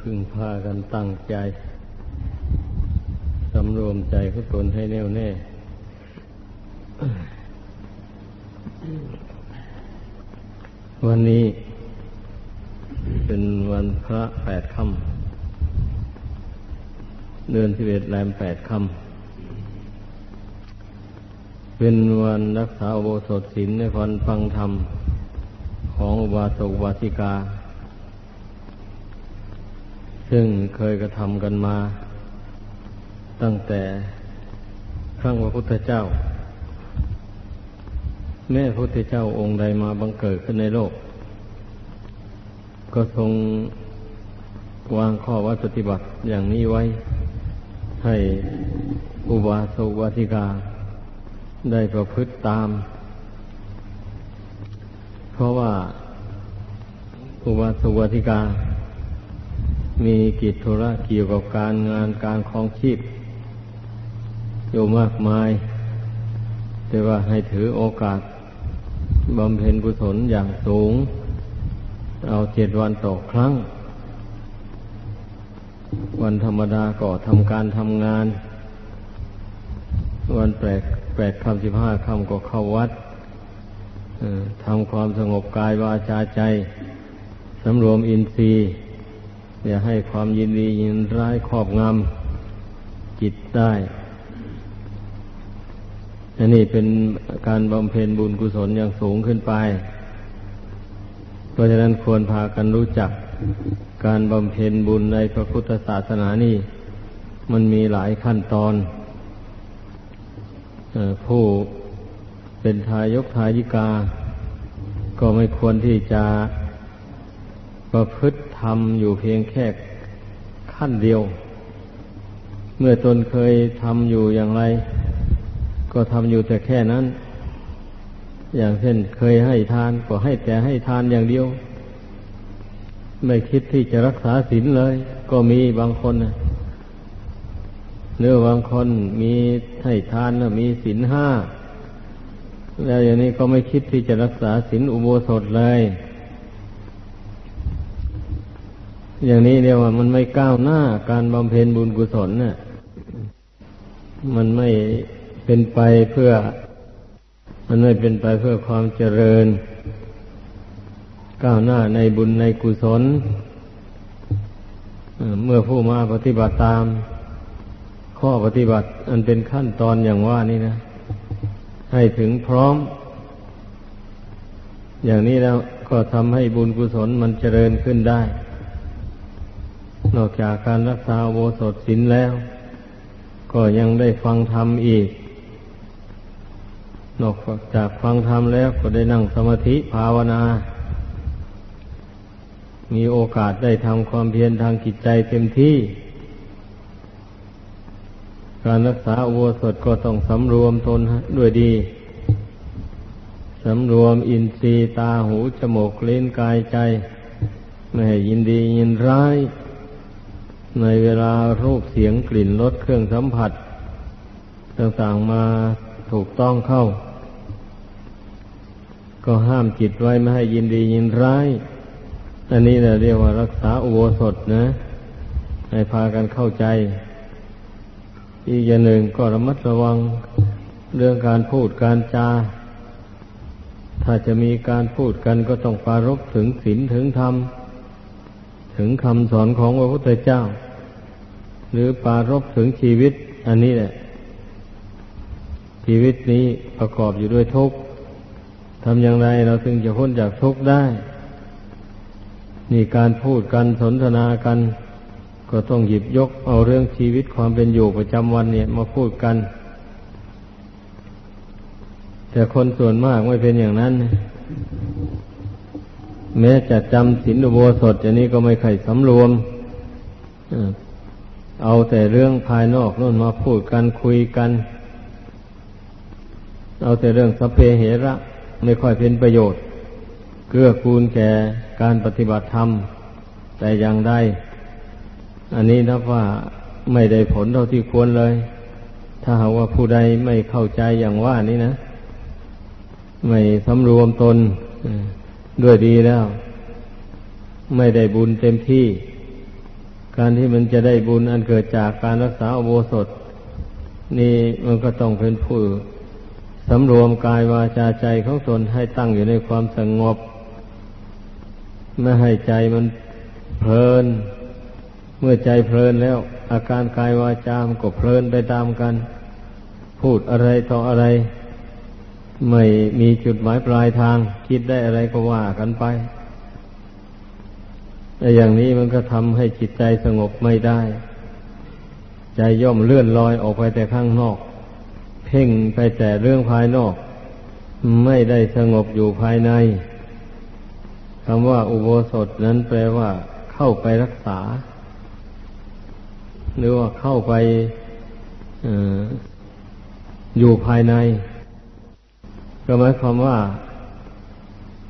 พึงพากันตั้งใจสำรวมใจของตนให้แน่วแน่ วันนี้เป็นวันพระแปดค่ำเดือนสิบเอ็ดแรมแปดค่ำเป็นวันรักษาโบสถศีลในวันฟังธรรม ของอุบาสกอุบาสิกา ซึ่งเคยกระทำกันมา ตั้งแต่ครั้งพระพุทธเจ้า แม่พระพุทธเจ้าองค์ใดมาบังเกิดขึ้นในโลก ก็ทรงวางข้อวัดปฏิบัติอย่างนี้ไว้ ให้อุบาสกวาติกา ได้ประพฤติตาม เพราะว่าอุบาสกวาติกา มีกิจธุระเกี่ยวกับการงานการคลองชีพอยู่มากมาย แต่ว่าให้ถือโอกาสบำเพ็ญกุศลอย่างสูง เอาเจ็ดวันต่อครั้ง วันธรรมดาก็ทำการทำงาน วันแปดแปดคำสิบห้าคำก็เข้าวัดทำความสงบกายวาจาใจสำรวมอินทรีย์ อย่าให้ความยินดียินร้ายครอบงำจิตได้อันนี้เป็นการบำเพ็ญบุญกุศลอย่างสูงขึ้นไป เพราะฉะนั้นควรพากันรู้จักการบำเพ็ญบุญในพระพุทธศาสนานี่ มันมีหลายขั้นตอนผู้เป็นทายกทายิกา ก็ไม่ควรที่จะ ประพฤติทำอยู่เพียงแค่ขั้นเดียว เมื่อตนเคยทำอยู่อย่างไร ก็ทำอยู่แต่แค่นั้น อย่างเช่นเคยให้ทานก็ให้แต่ให้ทานอย่างเดียว ไม่คิดที่จะรักษาศีลเลย ก็มีบางคนเนื้อบางคนมีให้ทานมีศีลห้าแล้วอย่างนี้ก็ไม่คิดที่จะรักษาศีลอุโบสถเลย อย่างนี้เรียกว่ามันไม่ก้าวหน้าการบำเพ็ญบุญกุศลเนะ่ะ มันไม่เป็นไปเพื่อ มันไม่เป็นไปเพื่อความเจริญ ก้าวหน้าในบุญในกุศลเมื่อผู้มาปฏิบัติตาม ข้อปฏิบัติอันเป็นขั้นตอนอย่างว่านี่นะ ให้ถึงพร้อม อย่างนี้แล้วก็ทำให้บุญกุศลมันเจริญขึ้นได้ นอกจากการรักษาโวสถศีลแล้ว ก็ยังได้ฟังธรรมอีก นอกจากฟังธรรมแล้วก็ได้นั่งสมาธิภาวนา มีโอกาสได้ทำความเพียรทางจิตใจเต็มที่ การรักษาโวสถก็ต้องสำรวมตนด้วยดีสำรวมอินทรีย์ตาหูจมูกเล่นกายใจ ไม่ให้ยินดียินร้าย ในเวลารูปเสียงกลิ่นรสเครื่องสัมผัส ต่างๆมาถูกต้องเข้า ก็ห้ามจิตไว้ไม่ให้ยินดียินร้าย อันนี้เราเรียกว่ารักษาอุโบสถนะ ให้พากันเข้าใจ อีกอย่างหนึ่งก็ระมัดระวังเรื่องการพูดการจา ถ้าจะมีการพูดกันก็ต้องปารบถึงศีลถึงธรรม ถึงคำสอนของพระพุทธเจ้า หรือปารบถึงชีวิต อันนี้แหละ ชีวิตนี้ประกอบอยู่ด้วยทุกข์ทำอย่างไรเราถึงจะพ้นจากทุกข์ได้ นี่การพูดกันสนทนากัน ก็ต้องหยิบยกเอาเรื่องชีวิตความเป็นอยู่ประจำวันเนี่ยมาพูดกัน แต่คนส่วนมากไม่เป็นอย่างนั้น แม้จะจำศีลอุโบสถอย่างนี้ก็ไม่เคยสำรวมเอาแต่เรื่องภายนอกนู่นมาพูดกันคุยกัน เอาแต่เรื่องสเพเหระ ไม่ค่อยเป็นประโยชน์ เกื้อกูลแก่การปฏิบัติธรรม แต่อย่างใดอันนี้นับว่าไม่ได้ผลเท่าที่ควรเลย ถ้าหากว่าผู้ใดไม่เข้าใจอย่างว่านี้นะ ไม่สำรวมตน ด้วยดีแล้ว ไม่ได้บุญเต็มที่ การที่มันจะได้บุญอันเกิดจากการรักษาอโบสถ นี่มันก็ต้องเป็นผู้สำรวมกายวาจาใจของตนให้ตั้งอยู่ในความสงบ ไม่ให้ใจมันเพลิน เมื่อใจเพลินแล้ว อาการกายวาจามก็เพลินไปตามกัน พูดอะไรต่ออะไร ไม่มีจุดหมายปลายทาง คิดได้อะไรก็ว่ากันไปแต่อย่างนี้มันก็ทำให้จิตใจสงบไม่ได้ ใจย่อมเลื่อนลอยออกไปแต่ข้างนอก เพ่งไปแต่เรื่องภายนอก ไม่ได้สงบอยู่ภายในคำว่าอุโบสถนั้นแปลว่า เข้าไปรักษา หรือว่าเข้าไปออยู่ภายใน ก็หมายความว่า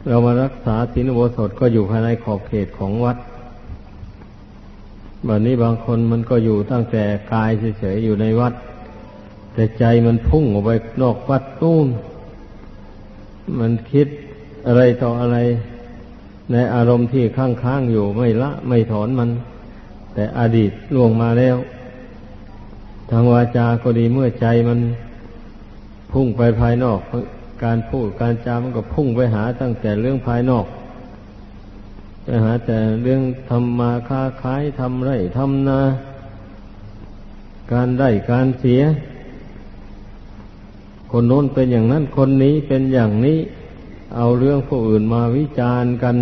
เรามารักษาศีลอุโบสถก็อยู่ภายในขอบเขตของวัดแบบนี้บางคนมันก็อยู่ตั้งแต่กายเฉยๆอยู่ในวัด แต่ใจมันพุ่งออกไปนอกวัดตู้นมันคิดอะไรต่ออะไร ในอารมณ์ที่ค้างๆอยู่ไม่ละไม่ถอนมัน แต่อดีตล่วงมาแล้ว ทางวาจาก็ดีเมื่อใจมันพุ่งไปภายนอก การพูดการจามันก็พุ่งไปหาตั้งแต่เรื่องภายนอก ไปหาแต่เรื่องทำมาค้าขายทำไรทำนา การได้การเสีย คนโน้นเป็นอย่างนั้นคนนี้เป็นอย่างนี้ เอาเรื่องผู้อื่นมาวิจารณ์กัน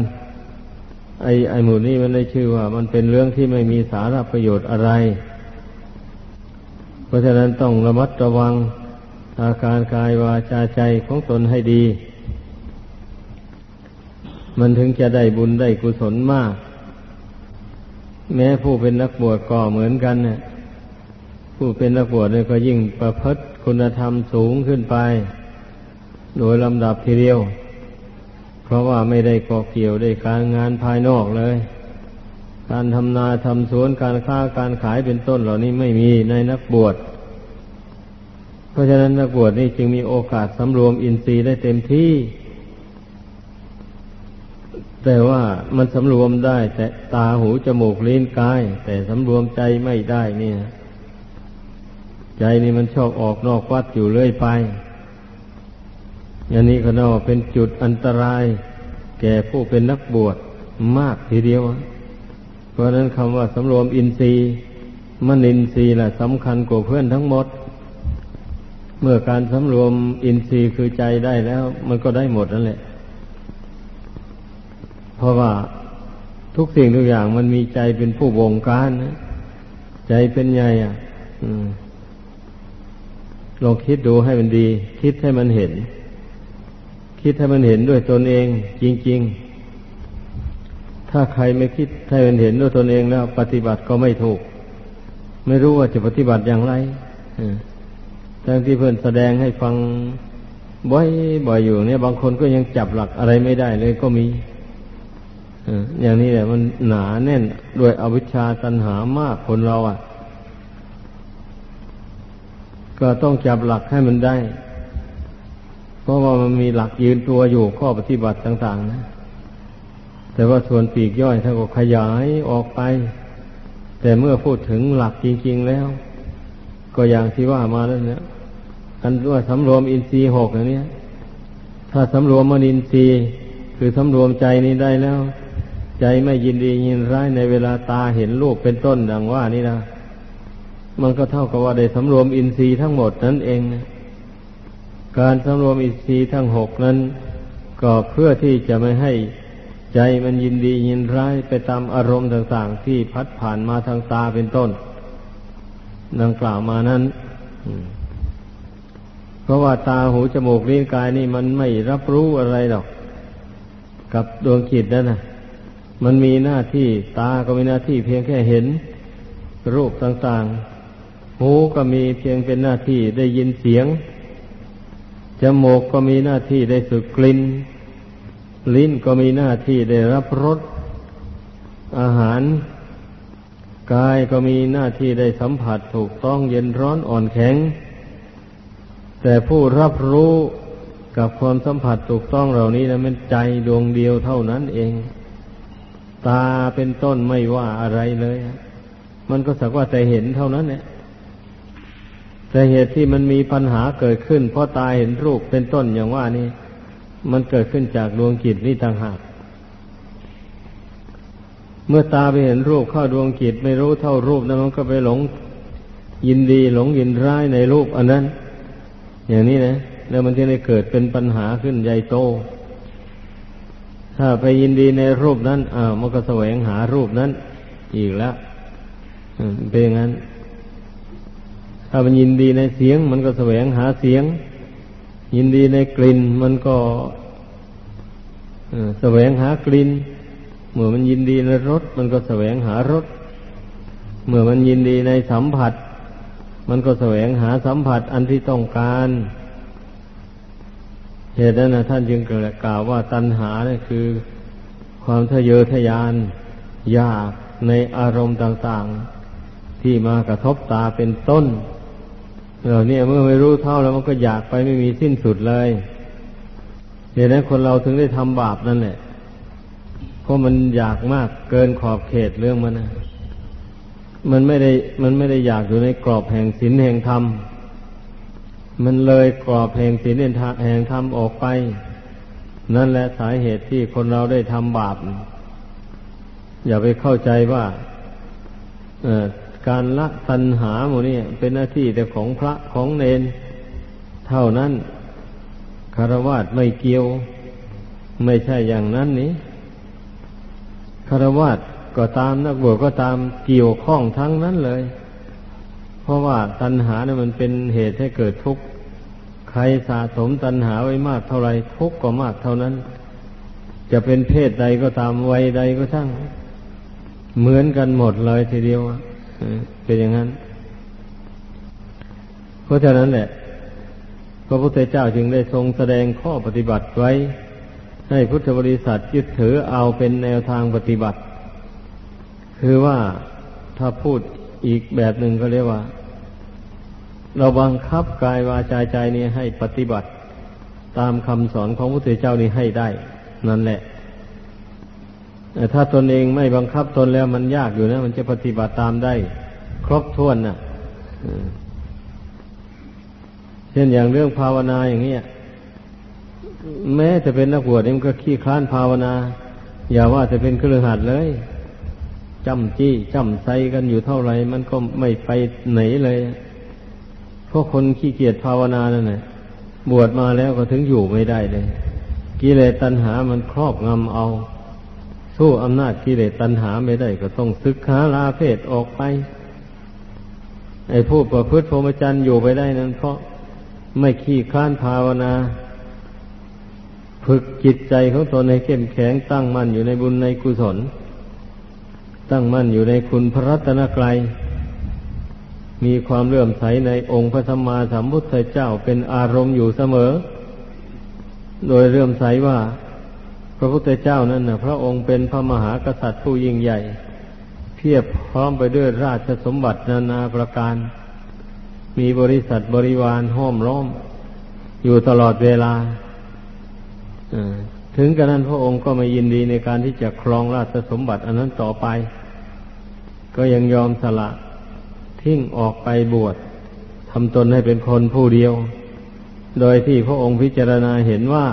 ไอ้ไอ้หมู่นี้มันได้ชื่อว่า มันเป็นเรื่องที่ไม่มีสาระประโยชน์อะไร เพราะฉะนั้นต้องระมัดระวัง อาการกายวาจาใจของตนให้ดี มันถึงจะได้บุญได้กุศลมาก แม้ผู้เป็นนักบวชก็เหมือนกันเนี่ยผู้เป็นนักบวชเนี่ยก็ยิ่งประพฤติคุณธรรมสูงขึ้นไป โดยลำดับทีเดียว เพราะว่าไม่ได้ก่อเกี่ยวได้การงานภายนอกเลย การทำนาทำสวนการค้าการขายเป็นต้นเหล่านี้ไม่มีในนักบวชเเพราะฉะนั้นนักบวชนี่จึงมีโอกาสสำรวมอินทรีย์ได้เต็มที่ แต่ว่ามันสำรวมได้ แต่ตาหูจมูกลิ้นกาย แต่สำรวมใจไม่ได้เนี่ย ใจนี่มันชอบออกนอกวัดอยู่เรื่อยไปอย่างนี้ก็น่าเป็นจุดอันตราย แก่ผู้เป็นนักบวชมากทีเดียว เพราะนั้นคำว่าสำรวมอินทรีย์มนอินทรีย์แหละสำคัญกว่าเพื่อนทั้งหมด เมื่อการสำรวมอินทรีย์คือใจได้แล้ว มันก็ได้หมดนั่นแหละ เพราะว่าทุกสิ่งทุกอย่างมันมีใจเป็นผู้บงการนะใจเป็นใหญ่อะลองคิดดูให้มันดี คิดให้มันเห็น คิดให้มันเห็นด้วยตนเอง จริง ๆ ถ้าใครไม่คิดให้มันเห็นด้วยตนเองแล้ว ปฏิบัติก็ไม่ถูก ไม่รู้ว่าจะปฏิบัติอย่างไรอ ทั้งที่เพื่อนแสดงให้ฟังบ่อยบ่อยอยู่เนี่ย บางคนก็ยังจับหลักอะไรไม่ได้เลยก็มีอย่างนี้แหละมันหนาแน่นด้วยอวิชชาตันหามากคนเราอะ ก็ต้องจับหลักให้มันได้ เพราะว่ามันมีหลักยืนตัวอยู่ข้อปฏิบัติต่าง ๆ นะ แต่ว่าส่วนปีกย่อยท่านก็ขยายออกไป แต่เมื่อพูดถึงหลักจริง ๆ แล้ว ก็อย่างที่ว่ามาแล้วเนี่ยอันว่าสำรวมอินทรีย์หกอย่างนี้ถ้าสำรวมมนินทรีย์คือสำรวมใจนี้ได้แล้ว ใจไม่ยินดียินร้ายในเวลาตาเห็นรูปเป็นต้นดังว่านี่นะมันก็เท่ากับว่าได้สำรวมอินทรีย์ทั้งหมดนั่นเองนะการสำรวมอินทรีย์ทั้งหกนั้น ก็เพื่อที่จะไม่ให้ใจมันยินดียินร้ายไปตามอารมณ์ต่างๆ ที่พัดผ่านมาทางตาเป็นต้น ดังกล่าวมานั้นเพราะว่าตาหูจมูกลิ้นกายนี่มันไม่รับรู้อะไรหรอก กับดวงจิตนั่นนะมันมีหน้าที่ตาก็มีหน้าที่เพียงแค่เห็น รูปต่างๆ หูก็มีเพียงเป็นหน้าที่ได้ยินเสียงจมูกก็มีหน้าที่ได้สูดกลิ่น ลิ้นก็มีหน้าที่ได้รับรสอาหาร กายก็มีหน้าที่ได้สัมผัสถูกต้องเย็นร้อนอ่อนแข็ง แต่ผู้รับรู้กับความสัมผัสถูกต้องเหล่านี้นะมันใจดวงเดียวเท่านั้นเอง ตาเป็นต้นไม่ว่าอะไรเลย มันก็สักว่าแต่เห็นเท่านั้นเนี่ยแต่เหตุที่มันมีปัญหาเกิดขึ้น เพราะตาเห็นรูปเป็นต้นอย่างว่านี่มันเกิดขึ้นจากดวงจิตนี่ต่างหาก เมื่อตาไปเห็นรูปเข้าดวงจิตไม่รู้เท่ารูปนั้นมันก็ไปหลงยินดีหลงยินร้ายในรูปอันนั้น อย่างนี้นะ แล้วมันจะได้เกิดเป็นปัญหาขึ้นใหญ่โต ถ้าไปยินดีในรูปนั้นอ้าวมันก็แสวงหารูปนั้น อีกแล้วเป็นอย่างนั้น ถ้ามันยินดีในเสียง มันก็แสวงหาเสียง ยินดีในกลิ่น มันก็แสวงหากลิ่น เมื่อมันยินดีในรสมันก็แสวงหารสเมื่อมันยินดีในสัมผัส มันก็แสวงหาสัมผัสอันที่ต้องการเหตุนั้นนะท่านจึงกล่าวว่าตัณหาเนี่ยคือ ความทะเยอทะยานอยากในอารมณ์ต่างๆ ที่มากระทบตาเป็นต้นเหล่านี้เมื่อไม่รู้เท่าแล้วมันก็อยากไปไม่มีสิ้นสุดเลยเหตุนั้นคนเราถึงได้ทำบาปนั่นแหละ เพราะมันอยากมากเกินขอบเขตเรื่องมันนะมันไม่ได้ มันไม่ได้อยากอยู่ในกรอบแห่งศีลแห่งธรรม มันเลยกรอบแห่งศีลแห่งธรรมออกไป นั่นแหละสาเหตุที่คนเราได้ทำบาป อย่าไปเข้าใจว่าการละตัณหาหมดนี่เป็นหน้าที่แต่ของพระของเนน เท่านั้นคารวะไม่เกี่ยว ไม่ใช่อย่างนั้นนี้ารวะก็ตามนักบวชก็ตามเกี่ยวข้องทั้งนั้นเลย เพราะว่าตัณหาเนี่ยมันเป็นเหตุให้เกิดทุกข์ใครสะสมตัณหาไว้มากเท่าไรทุกข์ก็มากเท่านั้น จะเป็นเพศใดก็ตามวัยใดก็ช่าง เหมือนกันหมดเลยทีเดียวเป็นอย่างนั้น เพราะฉะนั้นแหละพระพุทธเจ้าจึงได้ทรงแสดงข้อปฏิบัติไว้ ให้พุทธบริษัทยึดถือเอาเป็นแนวทางปฏิบัติ คือว่าถ้าพูดอีกแบบหนึ่งก็เรียกว่า เราบังคับกายวาจาใจนี้ให้ปฏิบัติ ตามคำสอนของพระพุทธเจ้านี้ให้ได้ นั่นแหละแต่ถ้าตนเองไม่บังคับตนแล้วมันยากอยู่นะ มันจะปฏิบัติตามได้ ครบถ้วนนะ่ะเช่นอย่างเรื่องภาวนาอย่างนี้ แม้จะเป็นนักบวชมันก็ขี้คลานภาวนา อย่าว่าจะเป็นเครือขัดเลยจำจี้จำไซกันอยู่เท่าไหร่มันก็ไม่ไปไหนเลยเพราะคนขี้เกียจภาวนานั่นแหละบวชมาแล้วก็ถึงอยู่ไม่ได้เลยกิเลสตัณหามันครอบงำเอา สู้อำนาจกิเลสตัณหาไม่ได้ก็ต้องศึกษาลาเพศออกไปไอ้ผู้ประพฤติพรหมจรรย์อยู่ไปได้นั้นเพราะไม่ขี้คลานภาวนา ฝึกจิตใจของตนให้เข้มแข็งตั้งมั่นอยู่ในบุญในกุศล ตั้งมั่นอยู่ในคุณพระรัตนกรัยมีความเลื่อมใสในองค์พระสัมมาสัมพุทธเจ้าเป็นอารมณ์อยู่เสมอ โดยเลื่อมใสว่า พระพุทธเจ้านั้นนะพระองค์เป็นพระมหากษัตริย์ผู้ยิ่งใหญ่ เพียบพร้อมไปด้วยราชสมบัตินานาประการ มีบริษัทบริวารห้อมล้อม อยู่ตลอดเวลา ถึงกระนั้นพระองค์ก็ไม่ยินดีในการที่จะครองราชสมบัติอันนั้นต่อไป ก็ยังยอมสละทิ้งออกไปบวชทำตนให้เป็นคนผู้เดียว โดยที่พระองค์พิจารณาเห็นว่า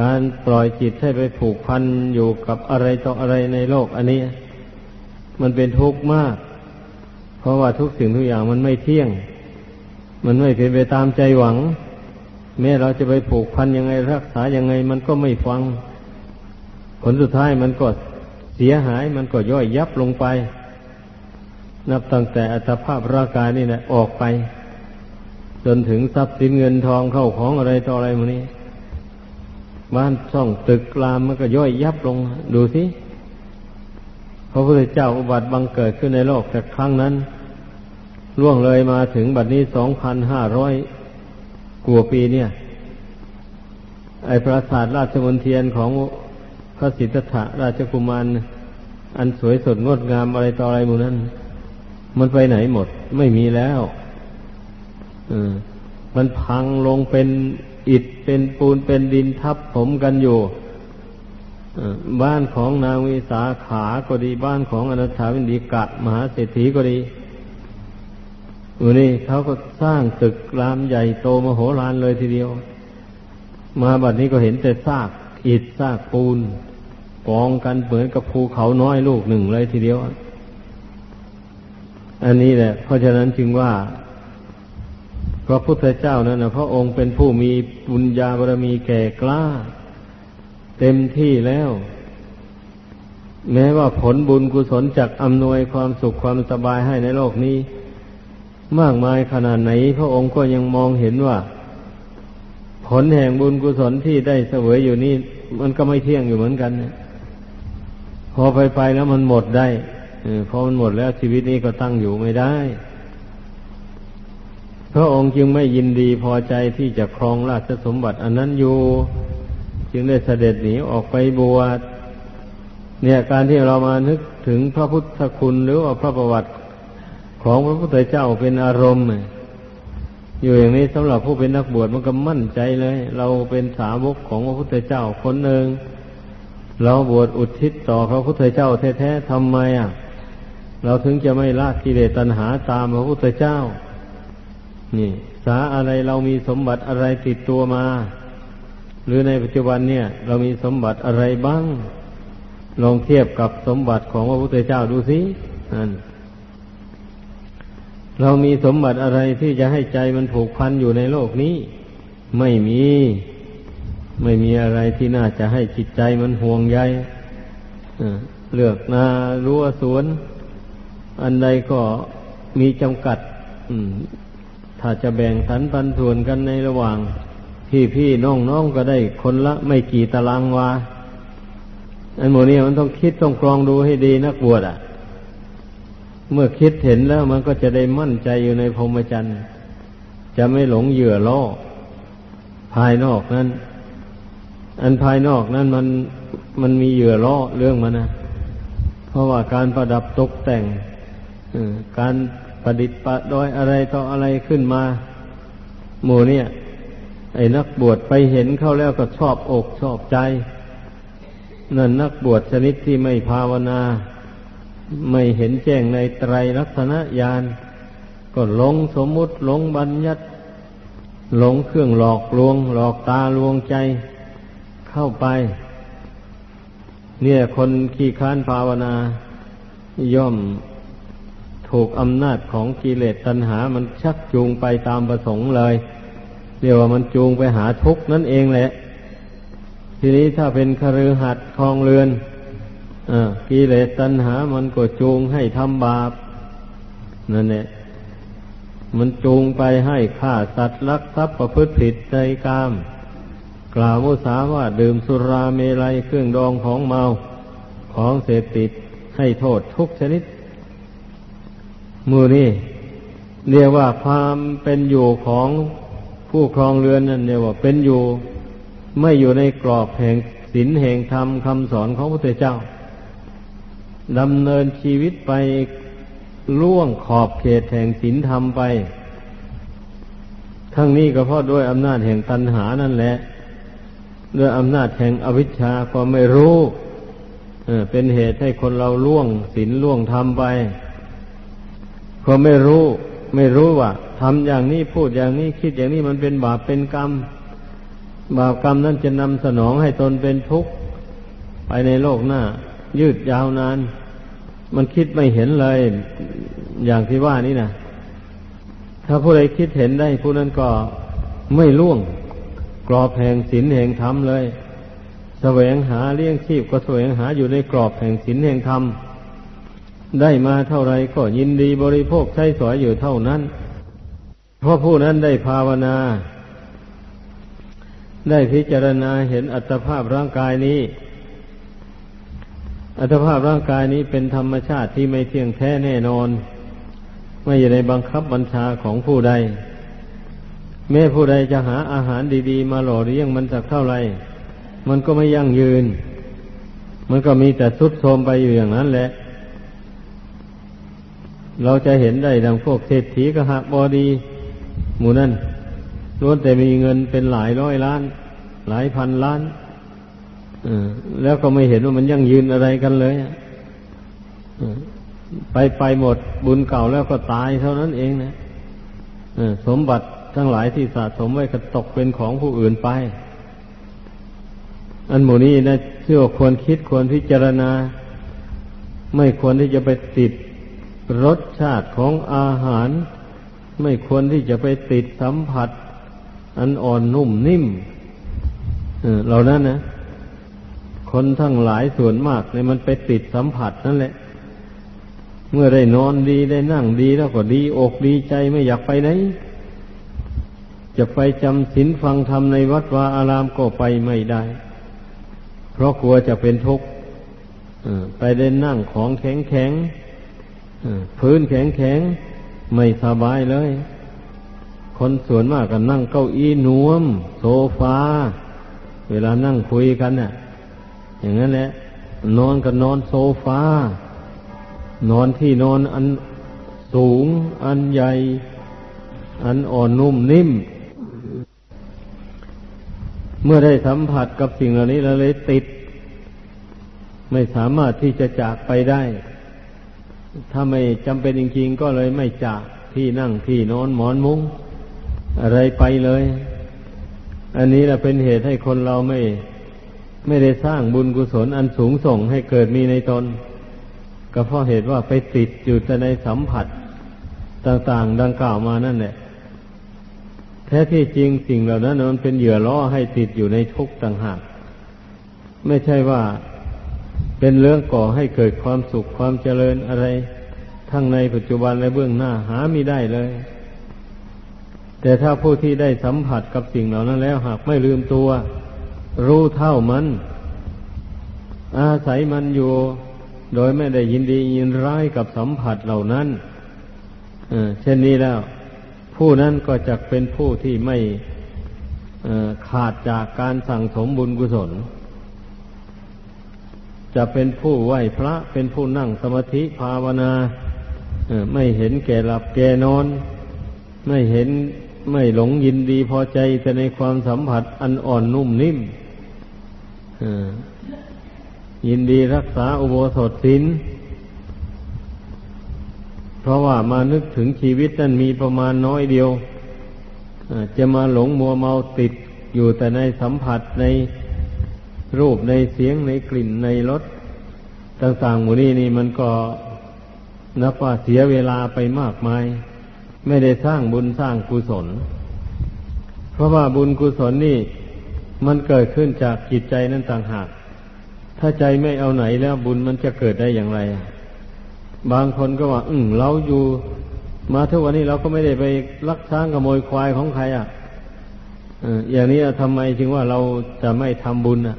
การปล่อยจิตให้ไปผูกพันอยู่กับอะไรต่ออะไรในโลกอันนี้ มันเป็นทุกข์มาก เพราะว่าทุกสิ่งทุกอย่างมันไม่เที่ยง มันไม่เป็นไปตามใจหวัง แม้เราจะไปผูกพันยังไงรักษายังไง มันก็ไม่ฟัง ผลสุดท้ายมันก็เสียหายมันก็ย่อยยับลงไป นับตั้งแต่อัตภาพร่างกายนี่แหละออกไป จนถึงทรัพย์สินเงินทองเข้าของอะไรต่ออะไรมันนี้บ้านช่องตึกรามมันก็ย่อยยับลง ดูสิพระพุทธเจ้าอุบัติบังเกิดขึ้นในโลกแต่ครั้งนั้น ล่วงเลยมาถึงบัดนี้สองพันห้าร้อย กลัวปีเนี่ย ไอปราสาทราชมนเทียนของพระสิทธัตถะราชกุมารอันสวยสดงดงามอะไรต่ออะไรหมู่นั้น มันไปไหนหมด ไม่มีแล้วมันพังลงเป็นอิฐเป็นปูนเป็นดินทับผมกันอยู่บ้านของนางวิสาขาก็ดีบ้านของอนัถาวินดีกะ มหาเศรษฐีก็ดี อุนี่เขาก็สร้างตึกรามใหญ่โตมโหฬารเลยทีเดียว มาบัดนี้ก็เห็นแต่ซากอิฐซากปูนกองกันเหมือนกับภูเขาน้อยลูกหนึ่งเลยทีเดียว อันนี้แหละ เพราะฉะนั้นจึงว่า พระพุทธเจ้านั้นนะพระองค์เป็นผู้มีบุญญาบารมีแก่กล้า เต็มที่แล้ว แม้ว่าผลบุญกุศลจากอำนวยความสุขความสบายให้ในโลกนี้ มากมายขนาดไหน พระองค์ก็ยังมองเห็นว่า ผลแห่งบุญกุศลที่ได้เสวยอยู่นี่ มันก็ไม่เที่ยงอยู่เหมือนกันนะพอไปไปแล้วมันหมดได้พอมันหมดแล้วชีวิตนี้ก็ตั้งอยู่ไม่ได้ พระองค์จึงไม่ยินดีพอใจที่จะครองราชสมบัติ อันนั้นอยู่ จึงได้เสด็จหนีออกไปบวชเนี่ยการที่เรามานึกถึงพระพุทธคุณหรือว่าพระประวัติ ของพระพุทธเจ้าเป็นอารมณ์อยู่อย่างนี้สำหรับผู้เป็นนักบวชมันก็มั่นใจเลย เราเป็นสาวกของพระพุทธเจ้าคนหนึ่งเราบวชอุทิศต่อพระพุทธเจ้าแท้ๆทำไมอะ เราถึงจะไม่ละกิเลสตัณหาตามพระพุทธเจ้า นี่ สาอะไรเรามีสมบัติอะไรติดตัวมา หรือในปัจจุบันเนี่ย เรามีสมบัติอะไรบ้าง ลองเทียบกับสมบัติของพระพุทธเจ้าดูสินั่น เรามีสมบัติอะไรที่จะให้ใจมันผูกพันอยู่ในโลกนี้ ไม่มี ไม่มีอะไรที่น่าจะให้จิตใจมันห่วงใยเลือกนารั้วสวน อันใดก็มีจำกัดถ้าจะแบ่งสันปันส่วนกันในระหว่าง พี่พี่น้องน้องก็ได้คนละไม่กี่ตารางวาอันโมนี้มันต้องคิดต้องกรองดูให้ดีนักบวชอะ เมื่อคิดเห็นแล้วมันก็จะได้มั่นใจอยู่ในพรหมจรรย์ จะไม่หลงเหยื่อล่อ ภายนอกนั้น อันภายนอกนั้นมันมันมีเหยื่อล่อเรื่องมันนะ เพราะว่าการประดับตกแต่งการประดิษฐ์ประดอยอะไรต่ออะไรขึ้นมา หมู่เนี่ย ไอ้นักบวชไปเห็นเข้าแล้วก็ชอบอกชอบใจ นั่นนักบวชชนิดที่ไม่ภาวนา ไม่เห็นแจ้งในไตรลักษณะญาณก็หลงสมมุติหลงบัญญัติหลงเครื่องหลอกลวง หลอกตาลวงใจเข้าไป เนี่ยคนขี้ค้านภาวนา ย่อมถูกอำนาจของกิเลสตัณหา มันชักจูงไปตามประสงค์เลยเรียกว่ามันจูงไปหาทุกข์นั่นเองแหละ ทีนี้ถ้าเป็นคฤหัสถ์คลองเรือน กิเลสตัณหามันก็จูงให้ทำบาปนั่นแหละมันจูงไปให้ฆ่าสัตว์ลักทรัพย์ประพฤติผิดใจกาม กล่าวมุสาว่าดื่มสุราเมลัยเครื่องดองของเมาของเสพติดให้โทษทุกชนิดมือนี่เรียกว่าความเป็นอยู่ของผู้ครองเรือนนั่นเรียกว่าเป็นอยู่ ไม่อยู่ในกรอบแห่งศีลแห่งธรรมคำสอนของพระพุทธเจ้า ดำเนินชีวิตไปล่วงขอบเขตแห่งศีลธรรมไป ทั้งนี้ก็เพราะด้วยอำนาจแห่งตัณหานั่นแหละ ด้วยอำนาจแห่งอวิชชาความไม่รู้เป็นเหตุให้คนเราล่วงศีลล่วงธรรมไปความไม่รู้ไม่รู้ว่าทำอย่างนี้พูดอย่างนี้คิดอย่างนี้มันเป็นบาปเป็นกรรม บาปกรรมนั้นจะนำสนองให้ตนเป็นทุกข์ไปในโลกหน้า ยืดยาวนาน มันคิดไม่เห็นเลย อย่างที่ว่านี่นะถ้าผู้ใดคิดเห็นได้ผู้นั้นก็ไม่ล่วง กรอบแห่งศีลแห่งธรรมเลยแสวงหาเลี้ยงชีพก็แสวงหาอยู่ในกรอบแห่งศีลแห่งธรรมได้มาเท่าไรก็ยินดีบริโภคใช้สอยอยู่เท่านั้น เพราะผู้นั้นได้ภาวนา ได้พิจารณาเห็นอัตภาพร่างกายนี้ อัตภาพร่างกายนี้เป็นธรรมชาติที่ไม่เที่ยงแท้แน่นอน ไม่อยู่ในบังคับบัญชาของผู้ใดแม้ผู้ใดจะหาอาหารดีๆ มาหล่อเลี้ยงมันสักเท่าไหร่ มันก็ไม่ยั่งยืน มันก็มีแต่ทุดโทรมไปอยู่อย่างนั้นแหละ เราจะเห็นได้ดังพวกเศรษฐีกระหับอดี หมู่นั่นล้วนแต่มีเงินเป็นหลายร้อยล้าน หลายพันล้าน แล้วก็ไม่เห็นว่ามันยั่งยืนอะไรกันเลยไปไปหมดบุญเก่าแล้วก็ตายเท่านั้นเองนะสมบัติทั้งหลายที่สะสมไว้ก็ตกเป็นของผู้อื่นไป อันหมู่นี้นะเชื่อควรคิดควรพิจารณา ไม่ควรที่จะไปติดรสชาติของอาหาร ไม่ควรที่จะไปติดสัมผัส อันอ่อนนุ่มนิ่มเหล่านั้นนะ คนทั้งหลายส่วนมากเนี่ยมันไปติดสัมผัสนั่นแหละ เมื่อได้นอนดีได้นั่งดีแล้วก็ดีอกดีใจไม่อยากไปไหน จะไปจำศีลฟังธรรมในวัดวาอารามก็ไปไม่ได้ เพราะกลัวจะเป็นทุกข์ไปได้นั่งของแข็งแข็งพื้นแข็งแข็งไม่สบายเลย คนส่วนมากก็นั่งเก้าอี้นวม โซฟา เวลานั่งคุยกันเนี่ย อย่างนั้นแหละนอนก็นอนโซฟา นอนที่นอนอันสูง อันใหญ่ อันอ่อนนุ่มนิ่ม เมื่อได้สัมผัสกับสิ่งเหล่านี้แล้วเลยติด ไม่สามารถที่จะจากไปได้ ถ้าไม่จำเป็นจริงๆ ก็เลยไม่จากที่นั่งที่นอนหมอนมุ้งอะไรไปเลย อันนี้แหละเป็นเหตุให้คนเราไม่ ไม่ได้สร้างบุญกุศลอันสูงส่งให้เกิดมีในตน ก็เพราะเหตุว่าไปติดอยู่แต่ในสัมผัสต่างๆ ดังกล่าวมานั่นแหละแท้ที่จริงสิ่งเหล่านั้นมันเป็นเหยื่อล่อให้ติดอยู่ในทุกต่างหากไม่ใช่ว่าเป็นเรื่องก่อให้เกิดความสุขความเจริญอะไรทั้งในปัจจุบันและเบื้องหน้าหาไม่ได้เลย แต่ถ้าผู้ที่ได้สัมผัสกับสิ่งเหล่านั้นแล้วหากไม่ลืมตัว รู้เท่ามัน อาศัยมันอยู่ โดยไม่ได้ยินดียินร้ายกับสัมผัสเหล่านั้นเช่นนี้แล้ว ผู้นั้นก็จะเป็นผู้ที่ไม่ขาดจากการสั่งสมบุญกุศล จะเป็นผู้ไหวพระเป็นผู้นั่งสมาธิภาวนาไม่เห็นแก่หลับแก่นอน ไม่เห็นไม่หลงยินดีพอใจแต่ในความสัมผัสอันอ่อนนุ่มนิ่ม ยินดีรักษาอุโบสถศีลเพราะว่ามานึกถึงชีวิตนั้นมีประมาณน้อยเดียวจะมาหลงมัวเมาติดอยู่แต่ในสัมผัสในรูปในเสียงในกลิ่นในรสต่างๆหมู่นี้นี่มันก็นับว่าเสียเวลาไปมากมาย ไม่ได้สร้างบุญสร้างกุศล เพราะว่าบุญกุศลนี่ มันเกิดขึ้นจากจิตใจนั่นต่างหาก ถ้าใจไม่เอาไหนแล้วบุญมันจะเกิดได้อย่างไร บางคนก็ว่า อืมเราอยู่ มาทุกวันนี้เราก็ไม่ได้ไปลักช้างขโมยควายของใครอะอย่างนี้ทำไมจึงว่าเราจะไม่ทำบุญอะ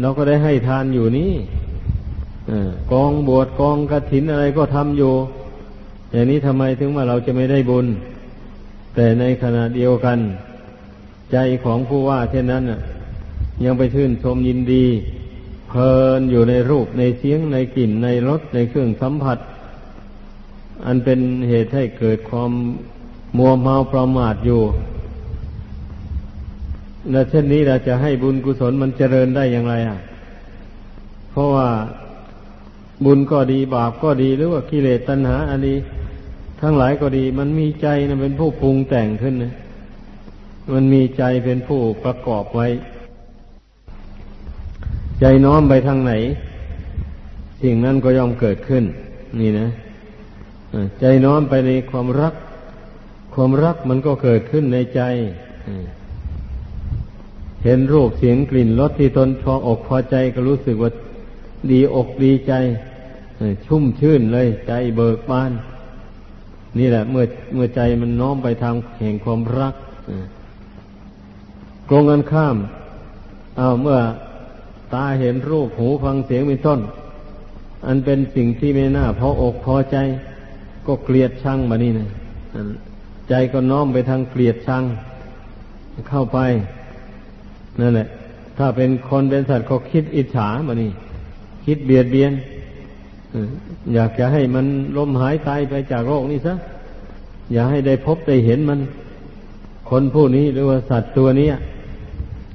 เราก็ได้ให้ทานอยู่นี่กองบวชกองกระถินอะไรก็ทำอยู่ อย่างนี้ทำไมถึงว่าเราจะไม่ได้บุญ แต่ในขณะเดียวกัน ใจของผู้ว่า เช่นนั้นยังไปชื่นชมยินดี เพลินอยู่ในรูปในเสียงในกลิ่นในรสในเครื่องสัมผัส อันเป็นเหตุให้เกิดความมัวเมาประมาทอยู่และเช่นนี้เราจะให้บุญกุศลมันเจริญได้อย่างไรอะ เพราะว่าบุญก็ดีบาปก็ดีหรือว่ากิเลสตัณหาอันนี้ทั้งหลายก็ดี มันมีใจนะเป็นผู้ปรุงแต่งขึ้นนะ มันมีใจเป็นผู้ประกอบไว้ ใจน้อมไปทางไหน สิ่งนั้นก็ย่อมเกิดขึ้น นี่นะใจน้อมไปในความรัก ความรักมันก็เกิดขึ้นในใจเห็นรูปเสียงกลิ่นรสที่ตนพออกพอใจก็รู้สึกว่าดีอกดีใจชุ่มชื่นเลย ใจเบิกบาน นี่แหละ เมื่อเมื่อใจมันน้อมไปทางแห่งความรัก ตรงกันข้ามเอาเมื่อตาเห็นรูปหูฟังเสียงเป็นต้น อันเป็นสิ่งที่ไม่น่าพออกพอใจ ก็เกลียดชังมานี่นะใจก็น้อมไปทางเกลียดชัง เข้าไปนั่นแหละ ถ้าเป็นคนเป็นสัตว์ก็คิดอิจฉามานี่คิดเบียดเบียนอยากจะให้มันล้มหายตายไปจากโลกนี้ซะอย่าให้ได้พบได้เห็นมัน คนผู้นี้หรือว่าสัตว์ตัวนี้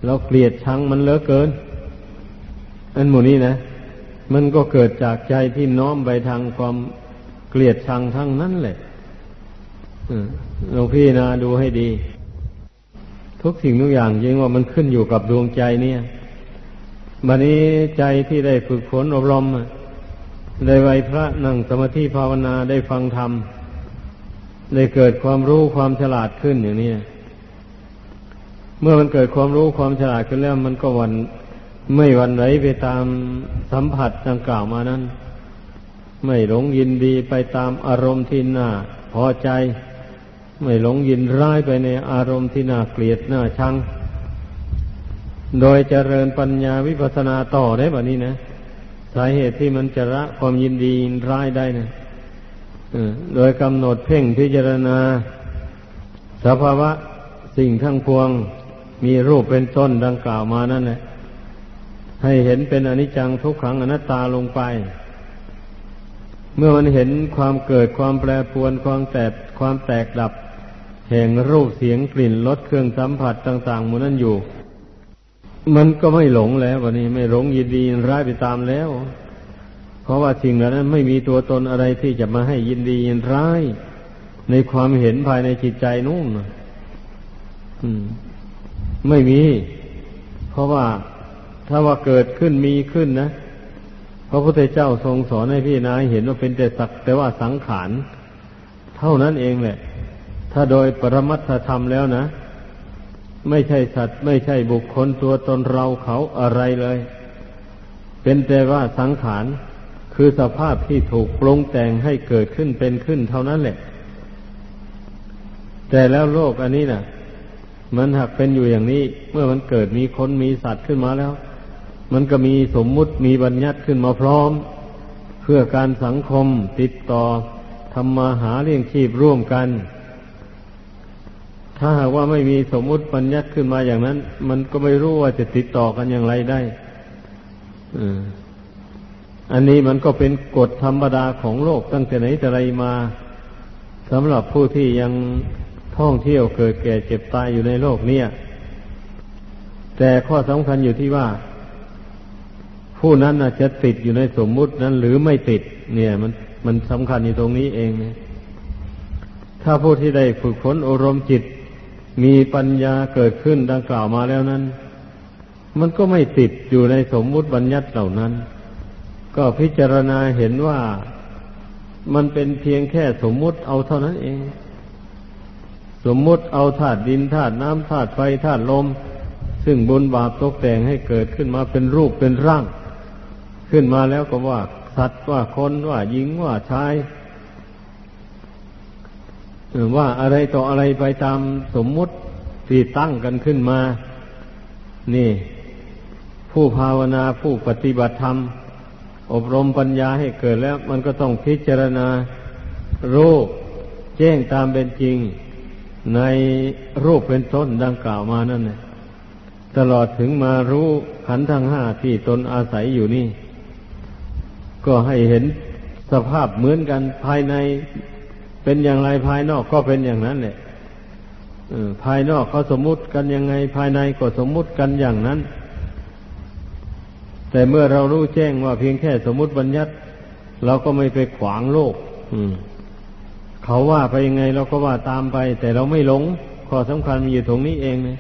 เราเกลียดชังมันเหลือเกิน อันหมู่นี้นะ มันก็เกิดจากใจที่น้อมไปทางความเกลียดชังทั้งนั้นแหละหลวงพี่นะดูให้ดี ทุกสิ่งทุกอย่างจริงว่ามันขึ้นอยู่กับดวงใจเนี่ยบัดนี้ใจที่ได้ฝึกฝนอบรมได้ไหวพระนั่งสมาธิภาวนาได้ฟังธรรม ได้เกิดความรู้ความฉลาดขึ้นอย่างนี้ มื่อมันเกิดความรู้ความฉลาดขึ้นแล้วมันก็วันไม่วันไหวไปตามสัมผัสดังกล่าวมานั้น ไม่หลงยินดีไปตามอารมณ์ที่น่าพอใจ ไม่หลงยินร้ายไปในอารมณ์ที่น่าเกลียดน่าชัง โดยเจริญปัญญาวิปัสสนาต่อได้แบบนี้นะสาเหตุที่มันจะละความยินดียินร้ายได้นะโดยกำหนดเพ่งพิจารณาสภาวะสิ่งทั้งพวง มีรูปเป็นต้นดังกล่าวมานั่นแหละให้เห็นเป็นอนิจจังทุกขังอนัตตาลงไป เมื่อมันเห็นความเกิดความแปรปรวนความแตกความแตกดับ แห่งรูปเสียงกลิ่นรสเครื่องสัมผัสต่างๆมูนั้นอยู่ มันก็ไม่หลงแล้ววันนี้ไม่หลงยินดีร้ายไปตามแล้ว เพราะว่าสิ่งเหล่านั้นไม่มีตัวตนอะไรที่จะมาให้ยินดียินร้าย ในความเห็นภายในจิตใจนู่น ไม่มี เพราะว่าถ้าว่าเกิดขึ้นมีขึ้นนะพระพุทธเจ้าทรงสอนให้พี่นายเห็นว่าเป็นแต่สักแต่ว่าสังขาร เท่านั้นเองแหละ ถ้าโดยปรมัตถธรรมแล้วนะ ไม่ใช่สัตว์ไม่ใช่บุคคลตัวตนเราเขาอะไรเลย เป็นแต่ว่าสังขาร คือสภาพที่ถูกปรุงแต่งให้เกิดขึ้นเป็นขึ้นเท่านั้นแหละ แต่แล้วโลกอันนี้นะ่ะ มันหากเป็นอยู่อย่างนี้ เมื่อมันเกิดมีคนมีสัตว์ขึ้นมาแล้ว มันก็มีสมมุติมีบัญญัติขึ้นมาพร้อม เพื่อการสังคมติดต่อทำมาหาเลี้ยงชีพร่วมกัน ถ้าหากว่าไม่มีสมมุติบัญญัติขึ้นมาอย่างนั้น มันก็ไม่รู้ว่าจะติดต่อกันอย่างไรได้อันนี้มันก็เป็นกฎธรรมดาของโลกตั้งแต่ไหนแต่ไรมาสำหรับผู้ที่ยัง ท่องเที่ยวเกิดแก่เจ็บตายอยู่ในโลกเนี่ย แต่ข้อสำคัญอยู่ที่ว่า ผู้นั้นจะติดอยู่ในสมมุตินั้นหรือไม่ติด เนี่ย มันมันสำคัญอยู่ตรงนี้เองเนี่ยถ้าผู้ที่ได้ฝึกฝนอารมณ์จิต มีปัญญาเกิดขึ้นดังกล่าวมาแล้วนั้น มันก็ไม่ติดอยู่ในสมมุติบัญญัติเหล่านั้น ก็พิจารณาเห็นว่ามันเป็นเพียงแค่สมมุติเอาเท่านั้นเอง สมมุติเอาธาตุดินธาตุน้ำธาตุไฟธาตุลม ซึ่งบุญบาปตกแต่งให้เกิดขึ้นมาเป็นรูปเป็นร่าง ขึ้นมาแล้วก็ว่า สัตว์ว่าคนว่าหญิงว่าชายว่าอะไรต่ออะไรไปตามสมมุติที่ตั้งกันขึ้นมา นี่ ผู้ภาวนาผู้ปฏิบัติธรรม อบรมปัญญาให้เกิดแล้ว มันก็ต้องพิจารณารูปแจ้งตามเป็นจริง ในรูปเป็นต้นดังกล่าวมานั่นแหละตลอดถึงมารู้ขันธ์ทั้งห้าที่ตนอาศัยอยู่นี่ ก็ให้เห็นสภาพเหมือนกันภายในเป็นอย่างไรภายนอกก็เป็นอย่างนั้นแหละภายนอกเขาสมมุติกันยังไง ภายในก็สมมุติกันอย่างนั้น แต่เมื่อเรารู้แจ้งว่าเพียงแค่สมมุติบัญญัติ เราก็ไม่ไปขวางโลก เขาว่าไปยังไงเราก็ว่าตามไป แต่เราไม่หลงข้อสำคัญมีอยู่ตรงนี้เองเนี่ย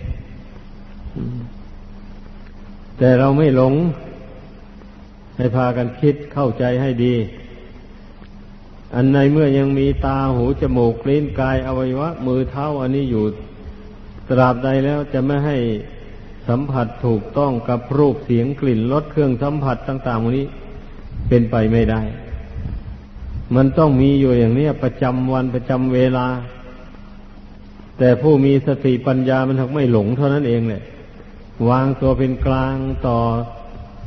แต่เราไม่หลง ให้พากันคิดเข้าใจให้ดี อันในเมื่อยังมีตาหูจมูกลิ้นกายอวัยวะ มือเท้าอันนี้อยู่ตราบใดแล้วจะไม่ให้สัมผัสถูกต้องกับรูปเสียงกลิ่นรสเครื่องสัมผัสต่างๆวันนี้เป็นไปไม่ได้ มันต้องมีอยู่อย่างนี้ประจำวันประจำเวลา แต่ผู้มีสติปัญญามันทักไม่หลงเท่านั้นเองเลยวางตัวเป็นกลางต่อ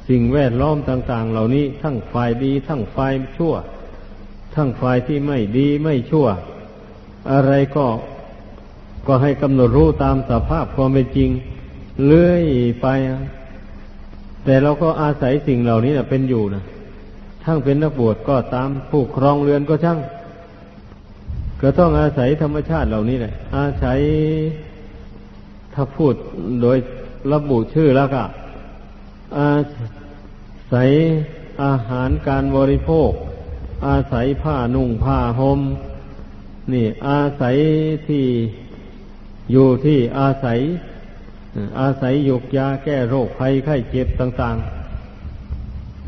สิ่งแวดล้อมต่าง ๆ เหล่านี้ทั้งฝ่ายดี ทั้งฝ่ายชั่ว ทั้งฝ่ายที่ไม่ดีไม่ชั่ว อะไรก็ก็ให้กำหนดรู้ตามสภาพความเป็นจริง เลื่อยไป แต่เราก็อาศัยสิ่งเหล่านี้นะเป็นอยู่นะ ทั้งเป็นนักบวชก็ตามผู้ครองเรือนก็ช่าง ก็ต้องอาศัยธรรมชาติเหล่านี้แหละ อาศัยถ้าพูดโดยระบุชื่อแล้วก็อาศัยอาหารการบริโภค อาศัยผ้านุ่งผ้าหม่มนี่ อาศัยที่อยู่ที่อาศัย อาศัยยุกยาแก้โรคภัยไข้เจ็บต่าง ๆ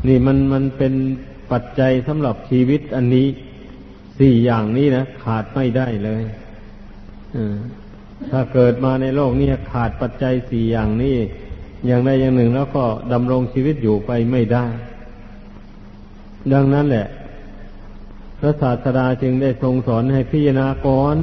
นี่มันมันเป็นปัจจัยสำหรับชีวิตอันนี้สี่อย่างนี้นะขาดไม่ได้เลยถ้าเกิดมาในโลกนี้ขาดปัจจัยสี่อย่างนี้อย่างใดอย่างหนึ่งแล้วก็ดำรงชีวิตอยู่ไปไม่ได้ ดังนั้นแหละ พระศาสดาจึงได้ทรงสอนให้พิจารณาก่อน